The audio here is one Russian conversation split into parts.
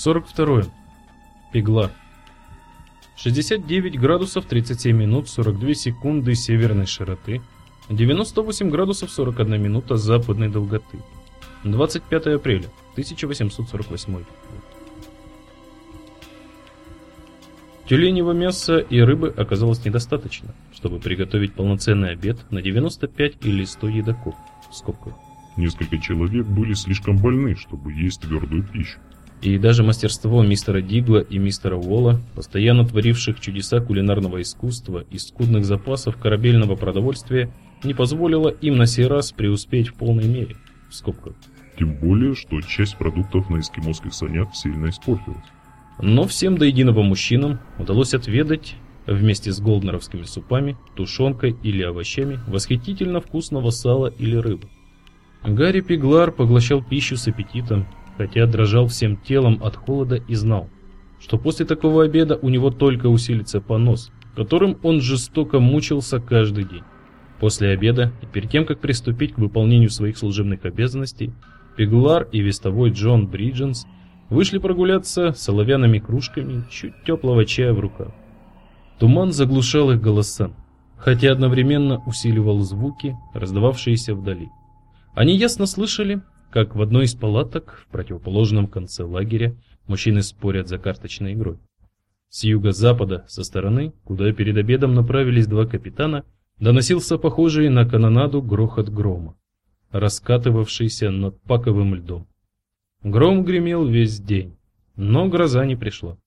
42. Пеглар. 69 градусов 37 минут 42 секунды северной широты, 98 градусов 41 минута западной долготы. 25 апреля 1848 год. Тюленевого мяса и рыбы оказалось недостаточно, чтобы приготовить полноценный обед на 95 или 100 едоков. В скобках. Несколько человек были слишком больны, чтобы есть твердую пищу. И даже мастерство мистера Дигла и мистера Уолла, постоянно творивших чудеса кулинарного искусства и скудных запасов корабельного продовольствия, не позволило им на сей раз преуспеть в полной мере. В скобках. Тем более, что часть продуктов на эскимосских санях сильно испортилась. Но всем до единого мужчинам удалось отведать вместе с голднеровскими супами, тушенкой или овощами восхитительно вкусного сала или рыбы. Гарри Пиглар поглощал пищу с аппетитом хотя дрожал всем телом от холода и знал, что после такого обеда у него только усилится понос, которым он жестоко мучился каждый день. После обеда и перед тем, как приступить к выполнению своих служебных обязанностей, Пеглар и вестовой Джон Бридженс вышли прогуляться с оловянными кружками чуть теплого чая в руках. Туман заглушал их голоса, хотя одновременно усиливал звуки, раздававшиеся вдали. Они ясно слышали, как в одной из палаток в противоположном конце лагеря мужчины спорят за карточной игрой. С юго-запада, со стороны, куда перед обедом направились два капитана, доносился похожий на канонаду грохот грома, раскатывавшийся над паковым льдом. Гром гремел весь день, но гроза не пришла.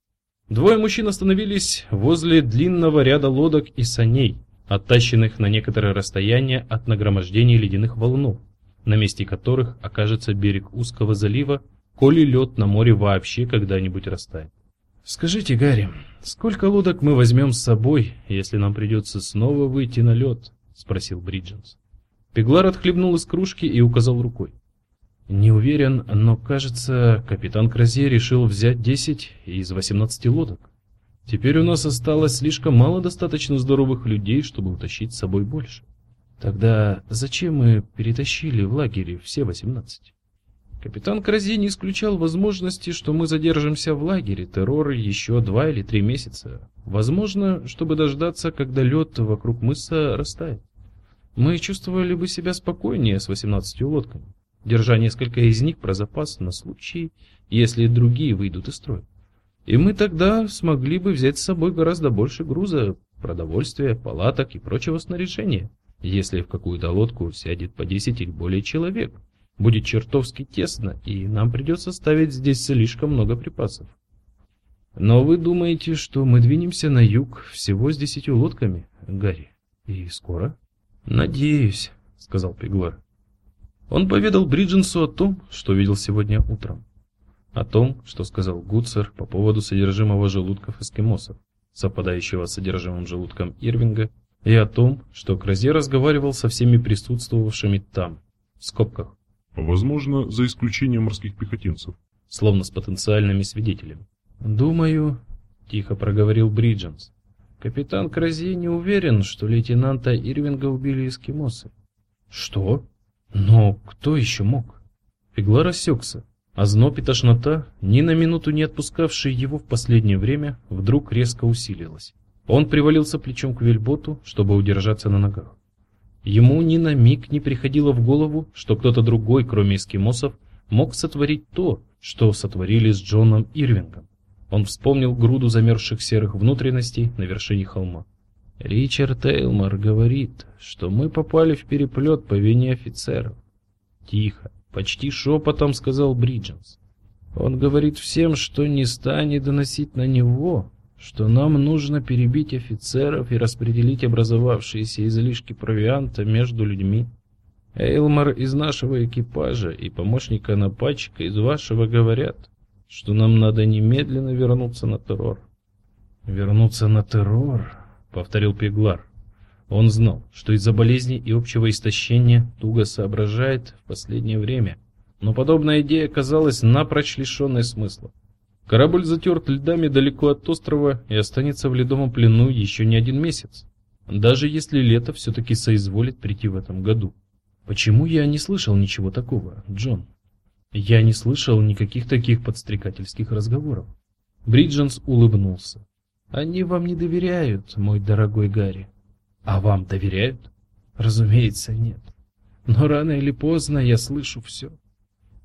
Двое мужчин остановились возле длинного ряда лодок и саней, оттащенных на некоторое расстояние от нагромождения ледяных валунов на месте которых окажется берег узкого залива, коли лед на море вообще когда-нибудь растает. «Скажите, Гарри, сколько лодок мы возьмем с собой, если нам придется снова выйти на лед?» — спросил Бридженс. Пеглар отхлебнул из кружки и указал рукой. «Не уверен, но, кажется, капитан Кразе решил взять 10 из 18 лодок. Теперь у нас осталось слишком мало достаточно здоровых людей, чтобы утащить с собой больше». Тогда зачем мы перетащили в лагере все восемнадцать? Капитан Крази не исключал возможности, что мы задержимся в лагере террора еще два или три месяца. Возможно, чтобы дождаться, когда лед вокруг мыса растает. Мы чувствовали бы себя спокойнее с восемнадцатью лодками, держа несколько из них про запас на случай, если другие выйдут из строя. И мы тогда смогли бы взять с собой гораздо больше груза, продовольствия, палаток и прочего снаряжения. Если в какую-то лодку сядет по 10 или более человек, будет чертовски тесно, и нам придется ставить здесь слишком много припасов. Но вы думаете, что мы двинемся на юг всего с десятью лодками, Гарри? И скоро? Надеюсь, сказал Пеглар. Он поведал Бридженсу о том, что видел сегодня утром. О том, что сказал Гуцер по поводу содержимого желудков эскимосов, совпадающего с содержимым желудком Ирвинга и о том, что Кразе разговаривал со всеми присутствовавшими там, в скобках. Возможно, за исключением морских пехотинцев. Словно с потенциальными свидетелями. «Думаю», — тихо проговорил Бридженс, — «капитан Кразе не уверен, что лейтенанта Ирвинга убили эскимосы». «Что? Но кто еще мог?» Фигла рассекся, а зноб и тошнота, ни на минуту не отпускавшие его в последнее время, вдруг резко усилилась. Он привалился плечом к вельботу, чтобы удержаться на ногах. Ему ни на миг не приходило в голову, что кто-то другой, кроме эскимосов, мог сотворить то, что сотворили с Джоном Ирвингом. Он вспомнил груду замерзших серых внутренностей на вершине холма. Ричард Тейлмор говорит, что мы попали в переплет по вине офицеров. Тихо, почти шепотом сказал Бридженс. Он говорит всем, что не станет доносить на него, что нам нужно перебить офицеров и распределить образовавшиеся излишки провианта между людьми. Эйлмар из нашего экипажа и помощника нападчика из вашего говорят, что нам надо немедленно вернуться на террор. Вернуться на террор, повторил Пеглар. Он знал, что из-за болезни и общего истощения туго соображает в последнее время, но подобная идея казалась напрочь лишенной смысла. Корабль затерт льдами далеко от острова и останется в ледовом плену еще не один месяц. Даже если лето все-таки соизволит прийти в этом году. Почему я не слышал ничего такого, Джон? Я не слышал никаких таких подстрекательских разговоров. Бридженс улыбнулся. Они вам не доверяют, мой дорогой Гарри. А вам доверяют? Разумеется, нет. Но рано или поздно я слышу все.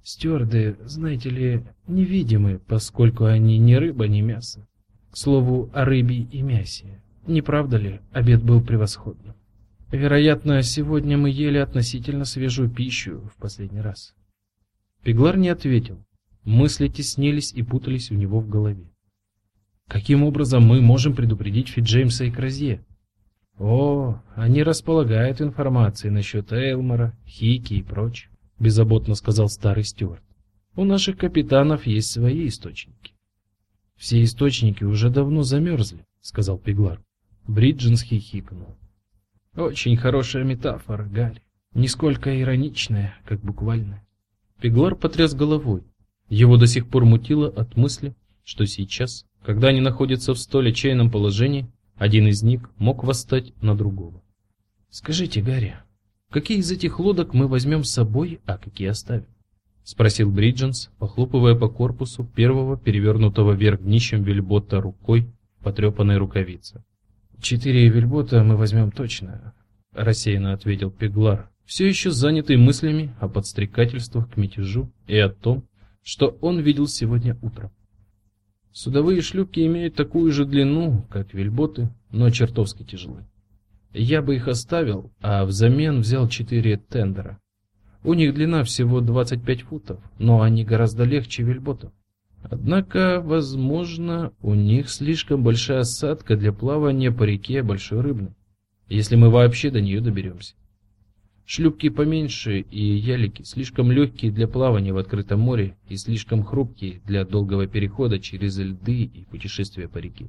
Стюарды, знаете ли, невидимы, поскольку они ни рыба, ни мясо. К слову о рыбе и мясе. Не правда ли, обед был превосходным? Вероятно, сегодня мы ели относительно свежую пищу в последний раз. Пеглар не ответил. Мысли теснились и путались у него в голове. Каким образом мы можем предупредить Фит Джеймса и Кразье? О, они располагают информацией насчет Эйлмора, Хики и прочего, беззаботно сказал старый стюарт. У наших капитанов есть свои источники. Все источники уже давно замерзли, сказал Пеглар. Бридженс хихикнул. Очень хорошая метафора, Гарри. Нисколько ироничная, как буквальная. Пеглар потряс головой. Его до сих пор мутило от мысли, что сейчас, когда они находятся в столь отчаянном положении, один из них мог восстать на другого. Скажите, Гарри, какие из этих лодок мы возьмем с собой, а какие оставим? спросил Бридженс, похлопывая по корпусу первого перевернутого вверх днищем вельбота рукой потрепанной рукавице. Четыре вельбота мы возьмем точно, рассеянно ответил Пеглар, все еще занятый мыслями о подстрекательствах к мятежу и о том, что он видел сегодня утром. Судовые шлюпки имеют такую же длину, как вельботы, но чертовски тяжелы. Я бы их оставил, а взамен взял четыре тендера. У них длина всего 25 футов, но они гораздо легче вельботов. Однако, возможно, у них слишком большая осадка для плавания по реке Большой Рыбной, если мы вообще до нее доберемся. Шлюпки поменьше и ялики слишком легкие для плавания в открытом море и слишком хрупкие для долгого перехода через льды и путешествия по реке.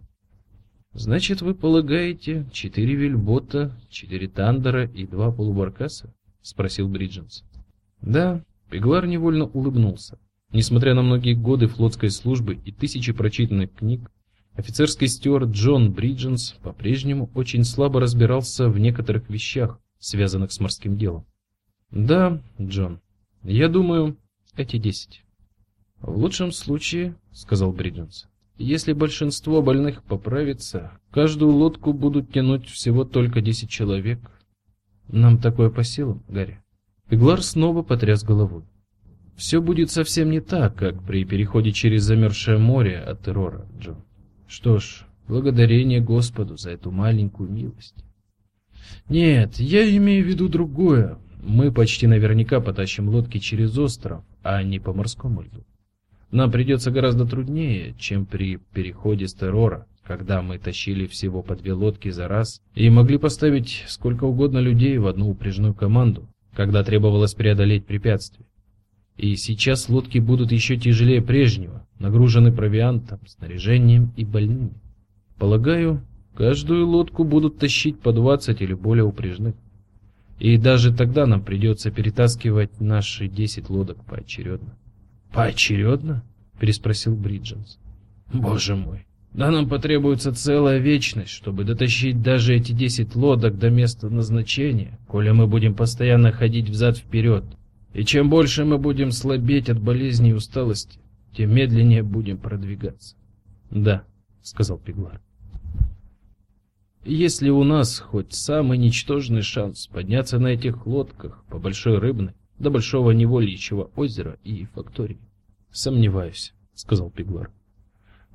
Значит, вы полагаете, четыре вельбота, четыре тандера и два полубаркаса? спросил Бридженс. Да, Пеглар невольно улыбнулся. Несмотря на многие годы флотской службы и тысячи прочитанных книг, офицерский стюард Джон Бридженс по-прежнему очень слабо разбирался в некоторых вещах, связанных с морским делом. Да, Джон. Я думаю, эти десять. В лучшем случае, сказал Бридженс, если большинство больных поправится, каждую лодку будут тянуть всего только десять человек. Нам такое по силам, Гарри. Пеглар снова потряс головой. Все будет совсем не так, как при переходе через замерзшее море от террора, Джон. Что ж, благодарение Господу за эту маленькую милость. Нет, я имею в виду другое. Мы почти наверняка потащим лодки через остров, а не по морскому льду. Нам придется гораздо труднее, чем при переходе с террора, когда мы тащили всего по две лодки за раз и могли поставить сколько угодно людей в одну упряжную команду, когда требовалось преодолеть препятствия. И сейчас лодки будут еще тяжелее прежнего, нагружены провиантом, снаряжением и больными. Полагаю, Каждую лодку будут тащить по 20 или более упряжных. И даже тогда нам придется перетаскивать наши 10 лодок поочередно. Поочередно? переспросил Бридженс. Боже мой. Да нам потребуется целая вечность, чтобы дотащить даже эти 10 лодок до места назначения, коли мы будем постоянно ходить взад-вперед. И чем больше мы будем слабеть от болезней и усталости, тем медленнее будем продвигаться. Да, сказал Пеглар. Если у нас хоть самый ничтожный шанс подняться на этих лодках по Большой Рыбной до Большого Невольичьего озера и фактории. Сомневаюсь, сказал Пеглар.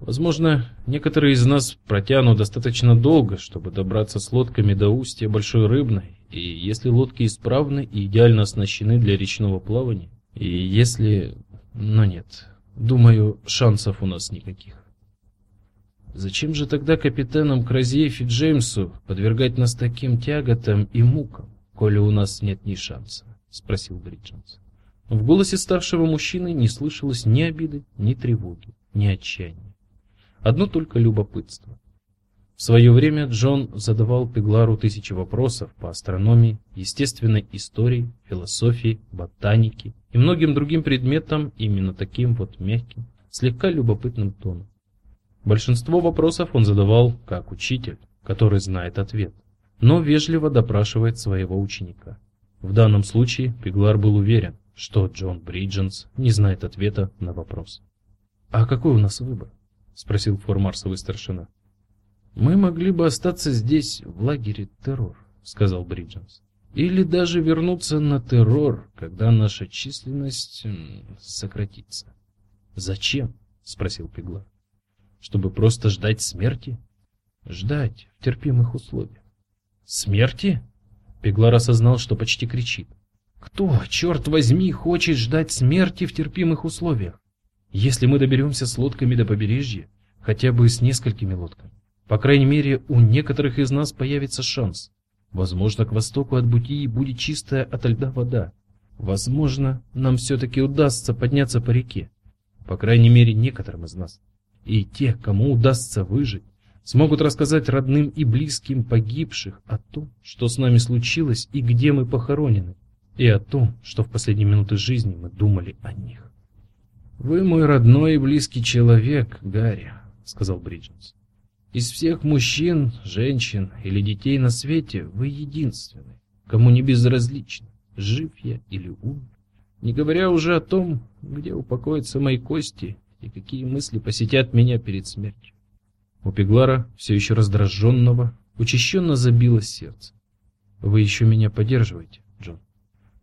Возможно, некоторые из нас протянут достаточно долго, чтобы добраться с лодками до устья Большой Рыбной, и если лодки исправны и идеально оснащены для речного плавания, и если... Но нет, думаю, шансов у нас никаких. Зачем же тогда капитанам Кразьев и Джеймсу подвергать нас таким тяготам и мукам, коли у нас нет ни шанса? Спросил Бридженс. В голосе старшего мужчины не слышалось ни обиды, ни тревоги, ни отчаяния. Одно только любопытство. В свое время Джон задавал Пеглару тысячи вопросов по астрономии, естественной истории, философии, ботанике и многим другим предметам именно таким вот мягким, слегка любопытным тоном. Большинство вопросов он задавал как учитель, который знает ответ, но вежливо допрашивает своего ученика. В данном случае Пеглар был уверен, что Джон Бридженс не знает ответа на вопрос. «А какой у нас выбор?» — спросил формарсовый старшина. «Мы могли бы остаться здесь, в лагере террор», — сказал Бридженс. «Или даже вернуться на террор, когда наша численность сократится». «Зачем?» — спросил Пеглар. «Чтобы просто ждать смерти?» «Ждать в терпимых условиях». «Смерти?» Пеглар осознал, что почти кричит. «Кто, черт возьми, хочет ждать смерти в терпимых условиях? Если мы доберемся с лодками до побережья, хотя бы с несколькими лодками, по крайней мере, у некоторых из нас появится шанс. Возможно, к востоку от Бутии будет чистая ото льда вода. Возможно, нам все-таки удастся подняться по реке. По крайней мере, некоторым из нас. И те, кому удастся выжить, смогут рассказать родным и близким погибших о том, что с нами случилось и где мы похоронены, и о том, что в последние минуты жизни мы думали о них. «Вы мой родной и близкий человек, Гарри», — сказал Бридженс. «Из всех мужчин, женщин или детей на свете вы единственный, кому не безразлично, жив я или умер, не говоря уже о том, где упокоятся мои кости и какие мысли посетят меня перед смертью. У Пеглара, все еще раздраженного, учащенно забилось сердце. «Вы еще меня поддерживаете, Джон?»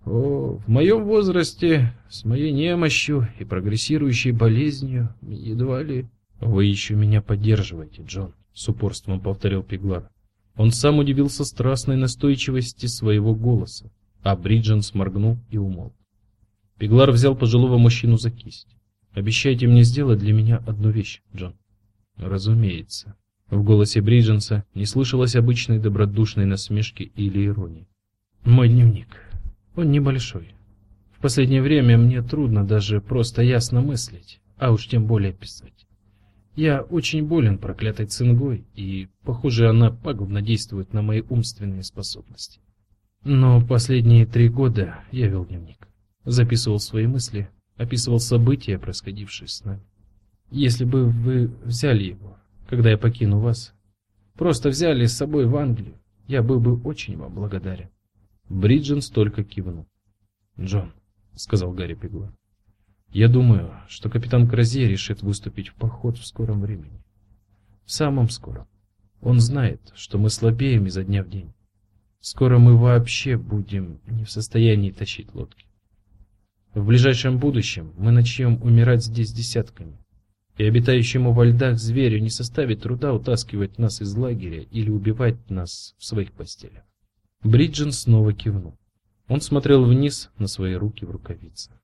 «О, в моем возрасте, с моей немощью и прогрессирующей болезнью, едва ли...» «Вы еще меня поддерживаете, Джон», — с упорством повторил Пеглар. Он сам удивился страстной настойчивости своего голоса, а Бриджен сморгнул и умолк. Пеглар взял пожилого мужчину за кисть. «Обещайте мне сделать для меня одну вещь, Джон». Разумеется. В голосе Бридженса не слышалось обычной добродушной насмешки или иронии. Мой дневник. Он небольшой. В последнее время мне трудно даже просто ясно мыслить, а уж тем более писать. Я очень болен проклятой цингой, и, похоже, она пагубно действует на мои умственные способности. Но последние три года я вел дневник. Записывал свои мысли, описывал события, происходившие с нами. Если бы вы взяли его, когда я покину вас, просто взяли с собой в Англию, я был бы очень вам благодарен. Бридженс только кивнул. "Джон", сказал Гарри Пеглар. "Я думаю, что капитан Кразье решит выступить в поход в скором времени. В самом скором. Он знает, что мы слабеем изо дня в день. Скоро мы вообще будем не в состоянии тащить лодки. В ближайшем будущем мы начнем умирать здесь десятками и обитающему во льдах зверю не составит труда утаскивать нас из лагеря или убивать нас в своих постелях. Бриджен снова кивнул. Он смотрел вниз на свои руки в рукавицах.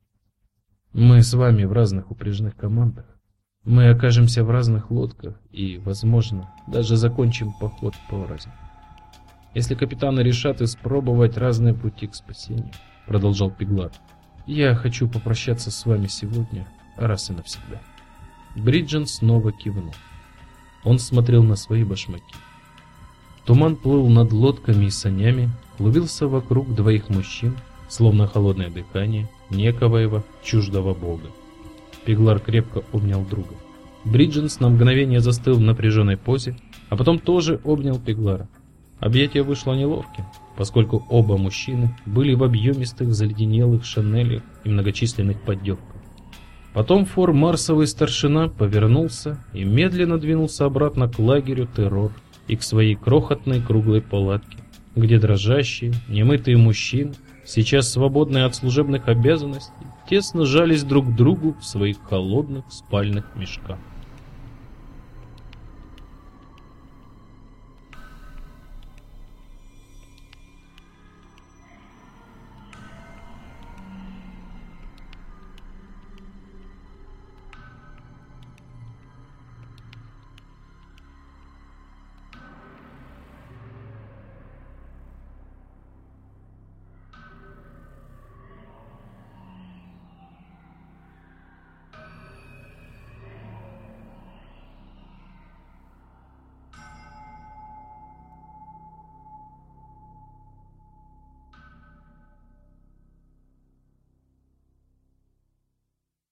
Мы с вами в разных упряжных командах. Мы окажемся в разных лодках и, возможно, даже закончим поход порознь. Если капитаны решат испробовать разные пути к спасению, продолжал Пеглар. Я хочу попрощаться с вами сегодня раз и навсегда. Бриджен снова кивнул. Он смотрел на свои башмаки. Туман плыл над лодками и санями, клубился вокруг двоих мужчин, словно холодное дыхание некоего чуждого бога. Пеглар крепко обнял друга. Бридженс на мгновение застыл в напряженной позе, а потом тоже обнял Пеглара. Объятие вышло неловким, поскольку оба мужчины были в объемистых заледенелых шинелях и многочисленных поддевках. Потом фор Марсовый старшина повернулся и медленно двинулся обратно к лагерю террор и к своей крохотной круглой палатке, где дрожащие, немытые мужчины, сейчас свободные от служебных обязанностей, тесно жались друг к другу в своих холодных спальных мешках.